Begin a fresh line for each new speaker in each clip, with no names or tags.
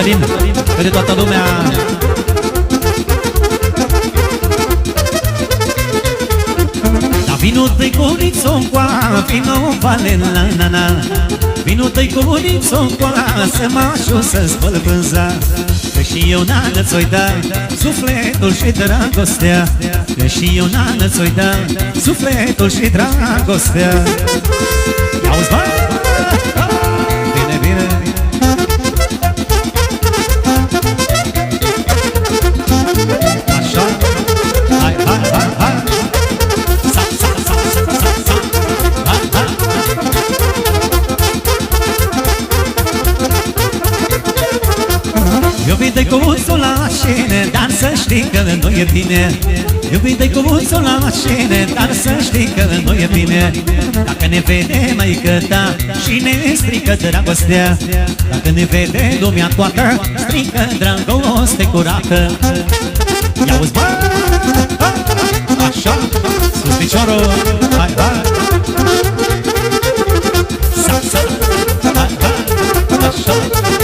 Cătălin. Pentru toată lumea. Da vino tăicurițo coa Vino vale la na na. Vino tăicurițo coa Să mă așu să spăl vânza Că și eu nană ți-o da Sufletul și dragostea. Că și eu nană ți-o da Sufletul și dragostea. Ia-uzi, bă! Știi că nu e bine. Iubite cu uțul la mașină, dar să știi că nu e bine. Dacă ne vede măică ta și ne strică dragostea. Dacă ne vede lumea toată, strică dragoste curată. Ia uzi bă! Așa, sus piciorul, hai, hai! Sa, sa, hai, hai, așa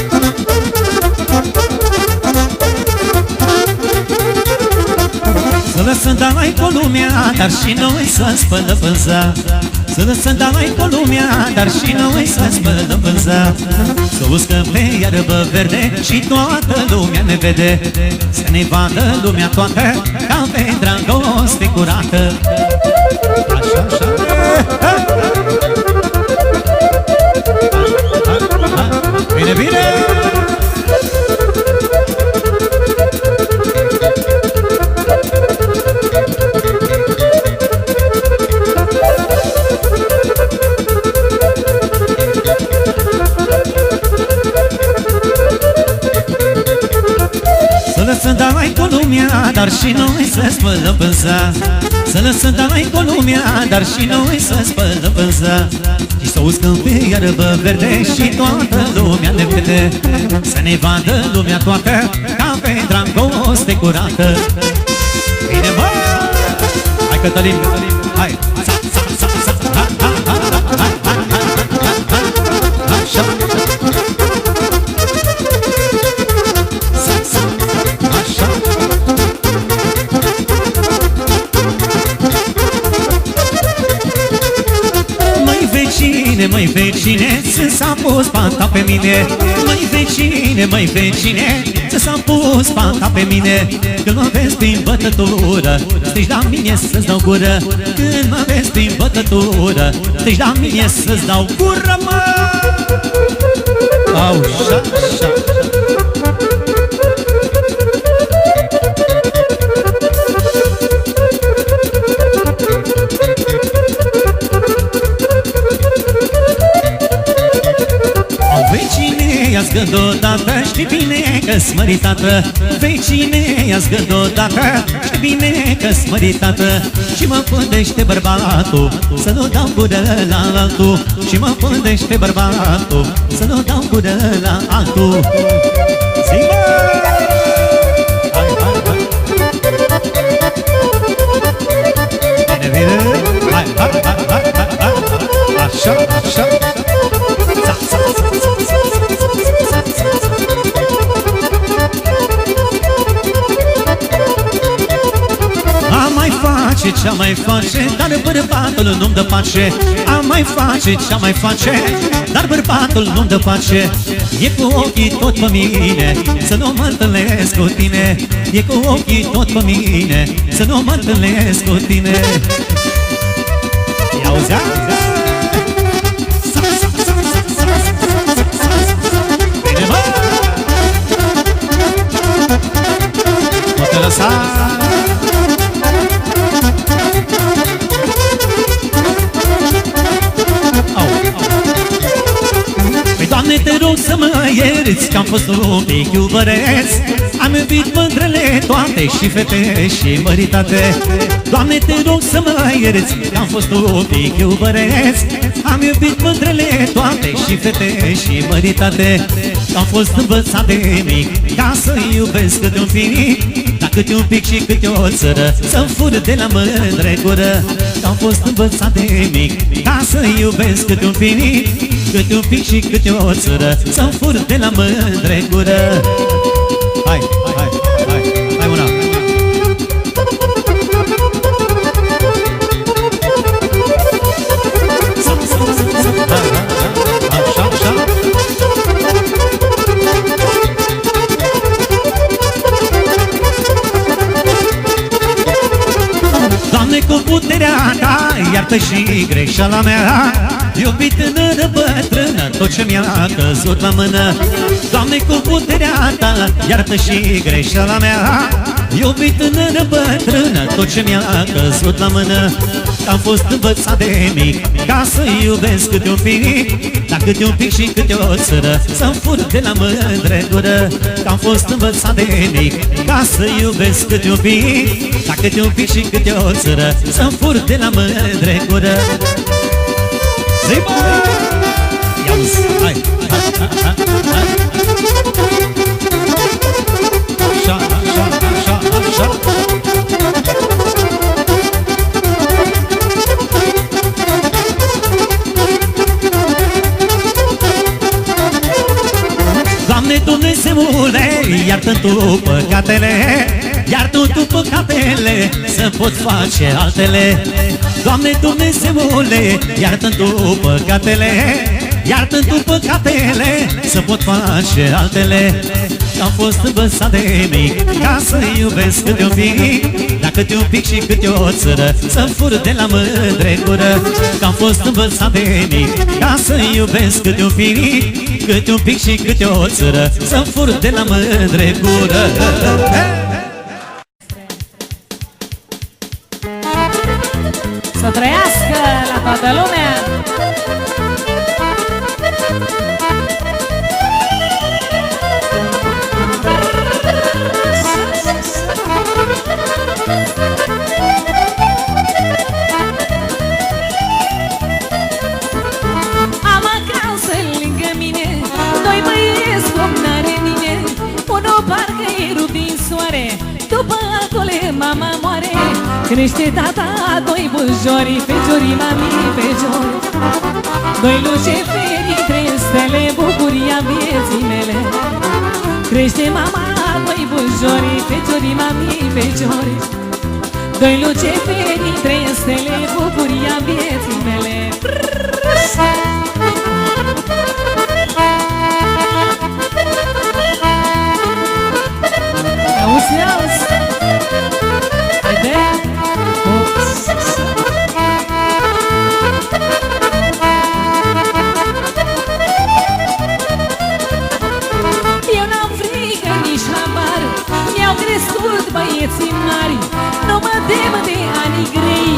Să lăsăm dalai cu lumea, dar și noi să spălăm vânza Să lăsăm dalai cu lumea, dar și noi să spălăm vânza Să uscăm pe iarbă verde și toată lumea ne vede. Să ne vadă lumea toată ca pe dragoste curată. Așa, așa. Bine, bine! Lăsăm dalai cu lumea, dar și noi să spălăm pânza Să lăsăm dalai cu lumea, dar și noi să spălăm pânza Și să uscăm pe iarbă verde și toată lumea ne vede Să ne vadă lumea toată ca pe dragoste curată Bine mă! Hai Cătălin, hai! Vecine, măi vecine, ți s-a pus panta pe mine. Măi vecine, măi vecine, ți s-a pus panta pe mine. Când mă vezi prin bătătură, strigi la mine să-ți dau gură. Când mă vezi prin bătătură, strigi la mine să-ți dau gură, mă. Au, șa, șa, Au ia-ți gând odată Știi bine că-s măritată Vecine, ia-ți gând odată Știi bine că-s măritată Și mă pândește bărbatul Să nu dau gură la altul Și mă pândește bărbatul Să nu dau gură la altul Zi, bă! Hai, hai, hai! Bine, bine! Hai, hai, hai, hai, hai, hai! Așa, așa! face, ce mai face Dar bărbatul nu-mi dă pace A mai face, ce mai face Dar bărbatul nu-mi dă pace E cu ochii tot pe mine Să nu mă întâlnesc cu tine E cu ochii tot pe mine Să nu mă întâlnesc cu tine Ia auzea? Bine, mă! Nu te! Ierți Că am fost un pic iubăreț. Am iubit mândrele toate Și fete și măritate. Doamne, te rog să mă ierți Că am fost un pic iubăreț. Am iubit mândrele toate Și fete și măritate Am fost învățat de mic Ca să iubesc câte un finic Dar câte un pic și câte o țără Să-mi fur de la mândre gură Am fost învățat de mic Ca să iubesc câte un finic Câte un pic și câte o țără Să-mi fur de la mândre gură Hai, hai, hai, hai una Iartă și greșeala mea. Iubit tânără bătrână Tot ce mi-a căzut la mână. Doamne, cu puterea Ta Iartă și greșeala mea. Iubit tânără bătrână Tot ce mi-a căzut la mână Am fost învățat de mic Ca să iubesc câte un pic Dar câte un pic și câte o țără Să-mi fur de la mândre gură Am fost învățat de mic Ca să iubesc câte un pic Dar câte un pic și câte o țără Să-mi fur de la mândre gură Zi, bă! Ia uzi, hai, hai, hai, hai, iartă Tu păcatele Iartă Tu păcatele, să pot face altele. Doamne Dumnezeule, iartă Tu păcatele Iartă Tu păcatele, să pot face altele Am fost învățat de mic, ca să iubesc câte un pic. Dar câte un pic și câte o țără, să fur de la mândre gură Că am fost învățat de mic, ca să iubesc câte un pic. Câte un pic și câte o țără, să fur de la mândre gură
Să trăiască la toată lumea mama moare Crește tata doi bujori Feciorii mami feciori Doi luceferi trei stele Bucuria vieții mele. Crește mama doi bujori Feciorii mami feciori Doi luceferi trei stele Bucuria vieții mele. Auzi, auzi Haide Eu n-am frică nici habar Mi-au crescut băieții mari. Nu mă tem de ani grei.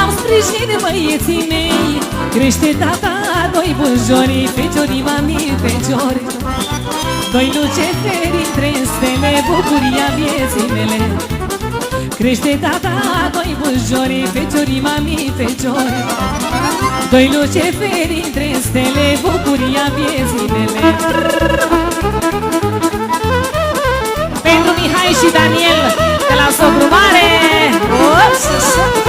Am sprijin băieții mei. Crește tata doi bujori Feciorii mami feciori Doi luceferi trei stele Bucuria vieții mele. Crește tata doi bujori Feciorii mami feciori. Doi luceferi trei stele Bucuria vieții mele. Pentru Mihai și Daniel De la Socru Mare. Ups!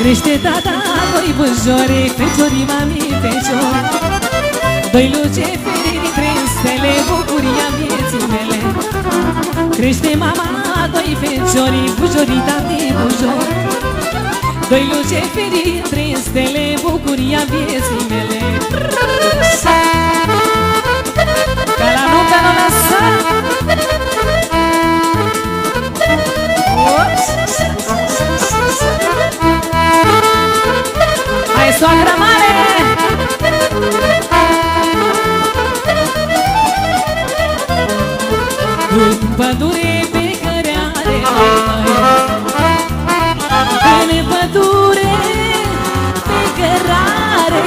Crește tata doi bujore Feciorii mami feciori Doi luceferi trei stele Bucuria vieții mele. Crește mama doi feciori Bujorii tati bujori Doi luceferi trei stele Bucuria vieții mele. Ca Soacra mare! În pădure pe care are În pădure pe cărare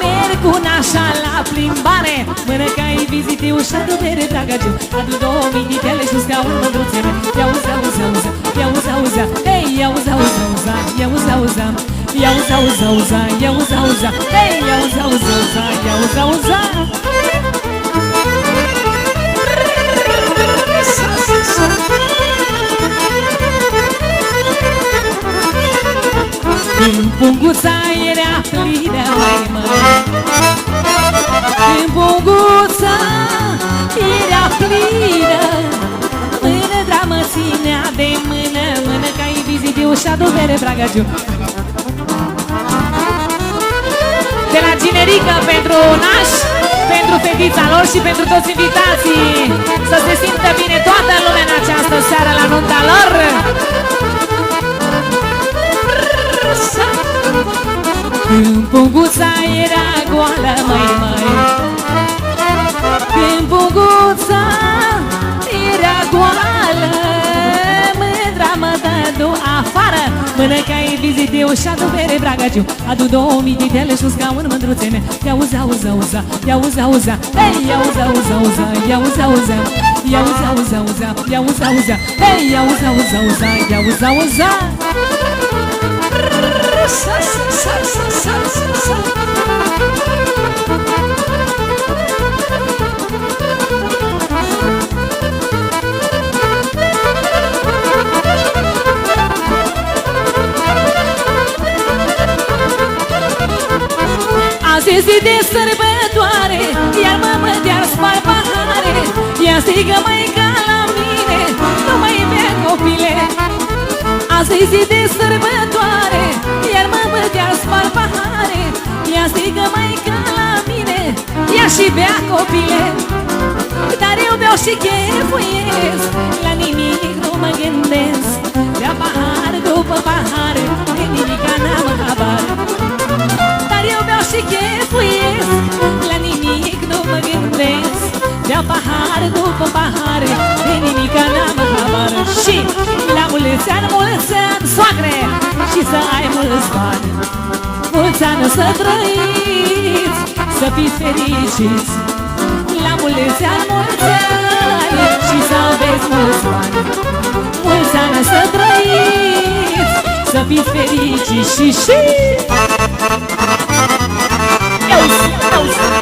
Merg un așa la plimbare Mână ca ai vizite ușa de bere, dragă gen Adu două minitele și stea un mândruțele Ia uza, uza, uza, ia uza, uza Hei, ia uza, uza, uza, ia uza, uza, uza. Ia uza, uza, uza, ia uza, uza Hei, ia uza, uza, uza, ia uza, uza Când punguța era plină, mai măi Când punguța era plină Mână dramă ținea de mână Mână ca invizibil și-a dovere Bragagiu De la generică pentru naș pentru fetița lor și pentru toți invitații. Să se simtă bine toată lumea în această seară la nunta lor. Când punguța era goală, măi, măi. Când punguța era goală Mândra mă dădu afară Mână ca e vizite o șadu bere bragagiu. Adu două mii de tele și un scaun mândruțe me Ia uza, uza, uza, ia uza, uza. Hei, ia uza, uza, uza, ia uza, uza. Ia uza, uza, uza, ia uza, uza. Hei, ia uza, uza, uza, ia uza, uza. Sa, sa, sa, sa, sa, sa. Azi zi de sărbătoare Iar mă de-ar spar pahare. Ia strigă mai ca la mine Nu mai bea copile. Azi zi de sărbătoare Iar mă de-ar spar pahare. Ia strigă mai ca la mine Ia și bea copile. Dar eu beau și chefuiesc La nimic nu mă gândesc. Bea pahar după pahar De nimica n-am habar. Dar eu beau și chefuiesc. La nimic nu mă gândesc. Bea pahar după pahar De nimica n-am habar. Și la mulți ani, mulți ani, soacre Și să ai mulți bani. Mulți ani să trăiți Să fiți fericiți. La mulți ani, mulți ani Și să aveți mulți bani. Mulți ani să trăiți Să fiți fericiți și și Iauzi, iauzi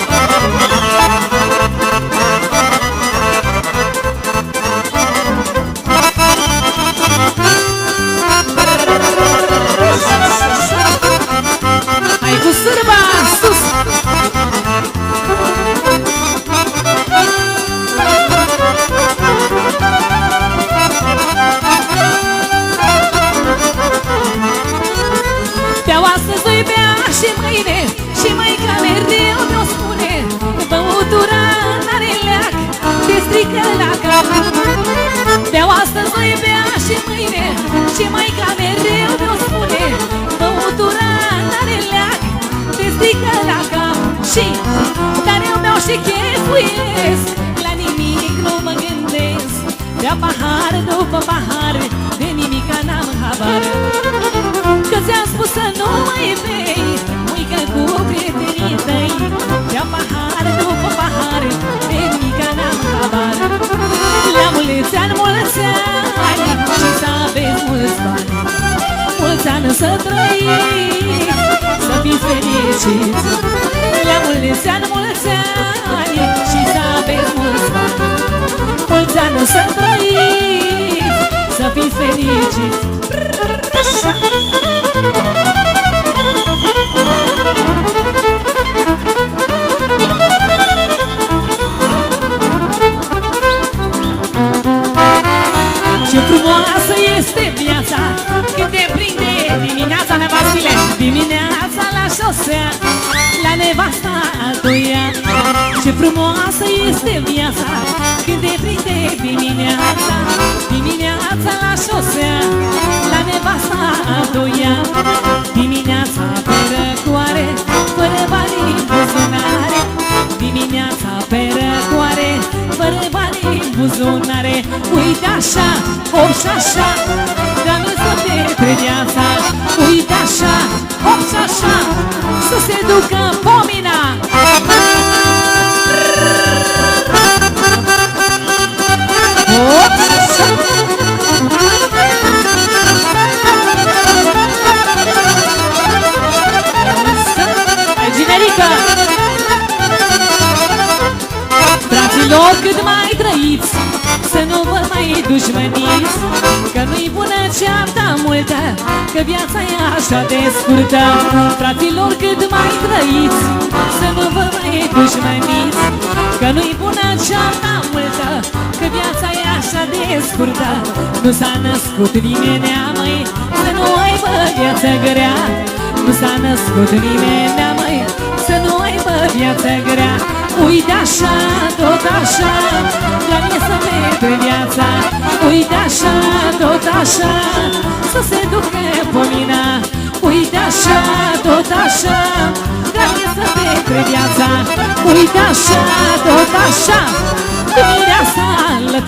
Ce frumoasă este viața Când te prinde dimineața. Dimineața la șosea La nevasta a doua Dimineața pe răcoare Fără bani în buzunare. Dimineața pe răcoare Fără bani în buzunare. Uite așa, hop și așa Dar nu să te viața. Uite așa, hop și așa Să se ducă pomina Generică! Dragilor, cât mai trăiți Să nu vă mai dușmăniți Că nu-i bună cearta multă Că viața e așa de scurtă Fraților, cât mai trăiți Să nu vă mai dușmăniți Că nu-i bună cearta multă Că viața e așa de scurtă Nu s-a născut nimeni măi Să nu aibă viață grea. Nu s-a născut nimeni măi Să nu aibă viață grea. Uite așa, tot așa La mine să merge viața. Uite așa, tot așa Să se ducă pomina. Uite așa, tot așa La mine să merge viața. Uite așa, tot așa mira sal la